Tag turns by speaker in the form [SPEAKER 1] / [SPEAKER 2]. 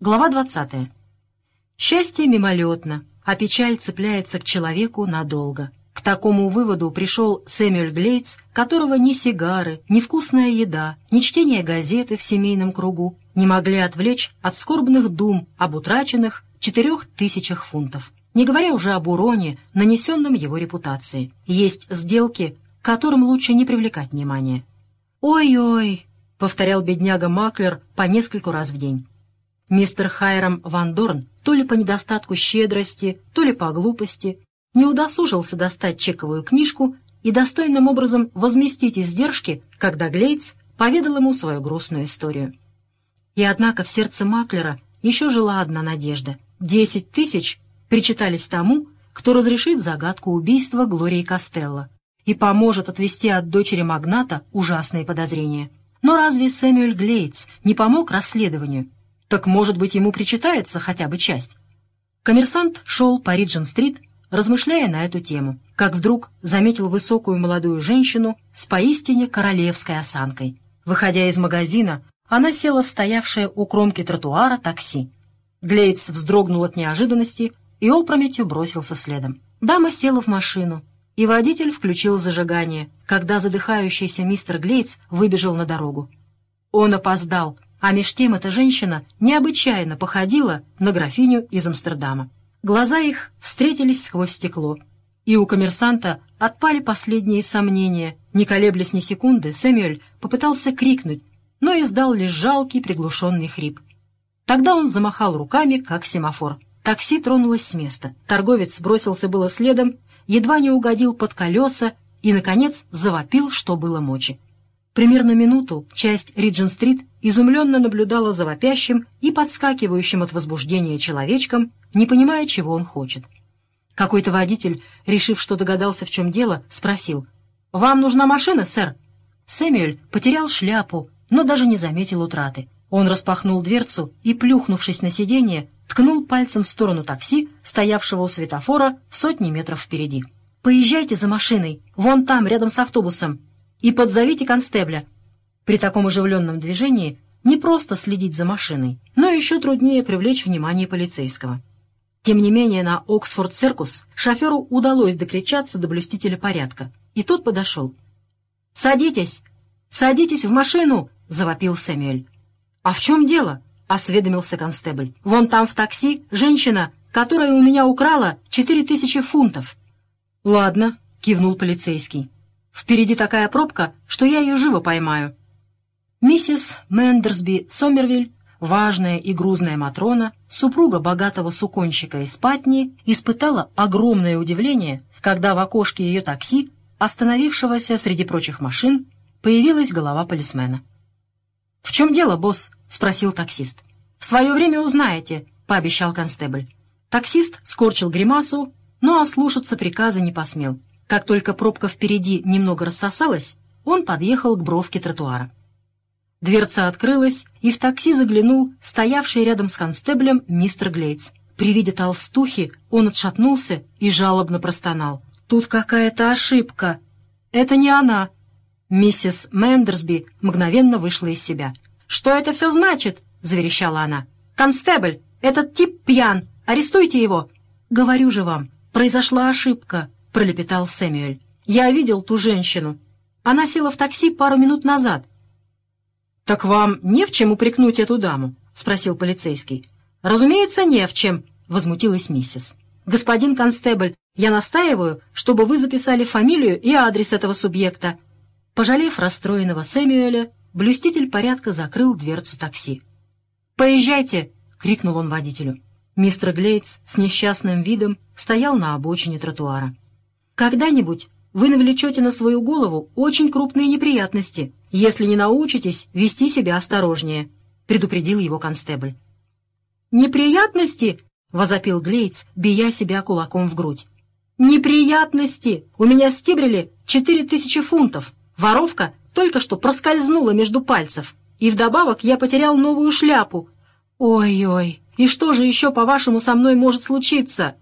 [SPEAKER 1] Глава 20. Счастье мимолетно, а печаль цепляется к человеку надолго. К такому выводу пришел Сэмюэль Глейтс, которого ни сигары, ни вкусная еда, ни чтение газеты в семейном кругу не могли отвлечь от скорбных дум об утраченных четырех тысячах фунтов. Не говоря уже об уроне, нанесенном его репутации. Есть сделки, к которым лучше не привлекать внимания. «Ой-ой», — повторял бедняга Маклер по нескольку раз в день. Мистер Хайрам Ван Дорн то ли по недостатку щедрости, то ли по глупости не удосужился достать чековую книжку и достойным образом возместить издержки, когда Глейтс поведал ему свою грустную историю. И однако в сердце Маклера еще жила одна надежда. Десять тысяч причитались тому, кто разрешит загадку убийства Глории Костелло и поможет отвести от дочери магната ужасные подозрения. Но разве Сэмюэль Глейтс не помог расследованию? Так, может быть, ему причитается хотя бы часть? Коммерсант шел по Риджин-стрит, размышляя на эту тему, как вдруг заметил высокую молодую женщину с поистине королевской осанкой. Выходя из магазина, она села в стоявшее у кромки тротуара такси. Глейдс вздрогнул от неожиданности и опрометью бросился следом. Дама села в машину, и водитель включил зажигание, когда задыхающийся мистер Глейдс выбежал на дорогу. Он опоздал — а меж тем эта женщина необычайно походила на графиню из Амстердама. Глаза их встретились сквозь стекло, и у коммерсанта отпали последние сомнения. Не колеблясь ни секунды, Сэмюэль попытался крикнуть, но издал лишь жалкий приглушенный хрип. Тогда он замахал руками, как семафор. Такси тронулось с места. Торговец бросился было следом, едва не угодил под колеса и, наконец, завопил, что было мочи. Примерно минуту часть Риджин-стрит изумленно наблюдала за вопящим и подскакивающим от возбуждения человечком, не понимая, чего он хочет. Какой-то водитель, решив, что догадался, в чем дело, спросил, «Вам нужна машина, сэр?» Сэмюэль потерял шляпу, но даже не заметил утраты. Он распахнул дверцу и, плюхнувшись на сиденье, ткнул пальцем в сторону такси, стоявшего у светофора в сотни метров впереди. «Поезжайте за машиной, вон там, рядом с автобусом, и подзовите констебля. При таком оживленном движении не просто следить за машиной, но еще труднее привлечь внимание полицейского. Тем не менее, на Оксфорд-Циркус шоферу удалось докричаться до блюстителя порядка, и тот подошел. «Садитесь! Садитесь в машину!» — завопил Сэмюэль. «А в чем дело?» — осведомился констебль. «Вон там в такси женщина, которая у меня украла четыре тысячи фунтов». «Ладно», — кивнул полицейский. Впереди такая пробка, что я ее живо поймаю». Миссис Мендерсби Сомервиль, важная и грузная Матрона, супруга богатого суконщика из Патни, испытала огромное удивление, когда в окошке ее такси, остановившегося среди прочих машин, появилась голова полисмена. «В чем дело, босс?» — спросил таксист. «В свое время узнаете», — пообещал констебль. Таксист скорчил гримасу, но ослушаться приказа не посмел. Как только пробка впереди немного рассосалась, он подъехал к бровке тротуара. Дверца открылась, и в такси заглянул стоявший рядом с констеблем мистер Глейтс. При виде толстухи он отшатнулся и жалобно простонал. «Тут какая-то ошибка. Это не она». Миссис Мендерсби мгновенно вышла из себя. «Что это все значит?» — заверещала она. «Констебль, этот тип пьян. Арестуйте его!» «Говорю же вам, произошла ошибка. — пролепетал Сэмюэль. «Я видел ту женщину. Она села в такси пару минут назад». «Так вам не в чем упрекнуть эту даму?» — спросил полицейский. «Разумеется, не в чем», — возмутилась миссис. «Господин констебль, я настаиваю, чтобы вы записали фамилию и адрес этого субъекта». Пожалев расстроенного Сэмюэля, блюститель порядка закрыл дверцу такси. «Поезжайте!» — крикнул он водителю. Мистер Глейтс с несчастным видом стоял на обочине тротуара. Когда-нибудь вы навлечете на свою голову очень крупные неприятности, если не научитесь вести себя осторожнее», — предупредил его констебль. «Неприятности?» — возопил Глейц, бия себя кулаком в грудь. «Неприятности! У меня стибрили четыре тысячи фунтов. Воровка только что проскользнула между пальцев. И вдобавок я потерял новую шляпу. Ой-ой, и что же еще, по-вашему, со мной может случиться?»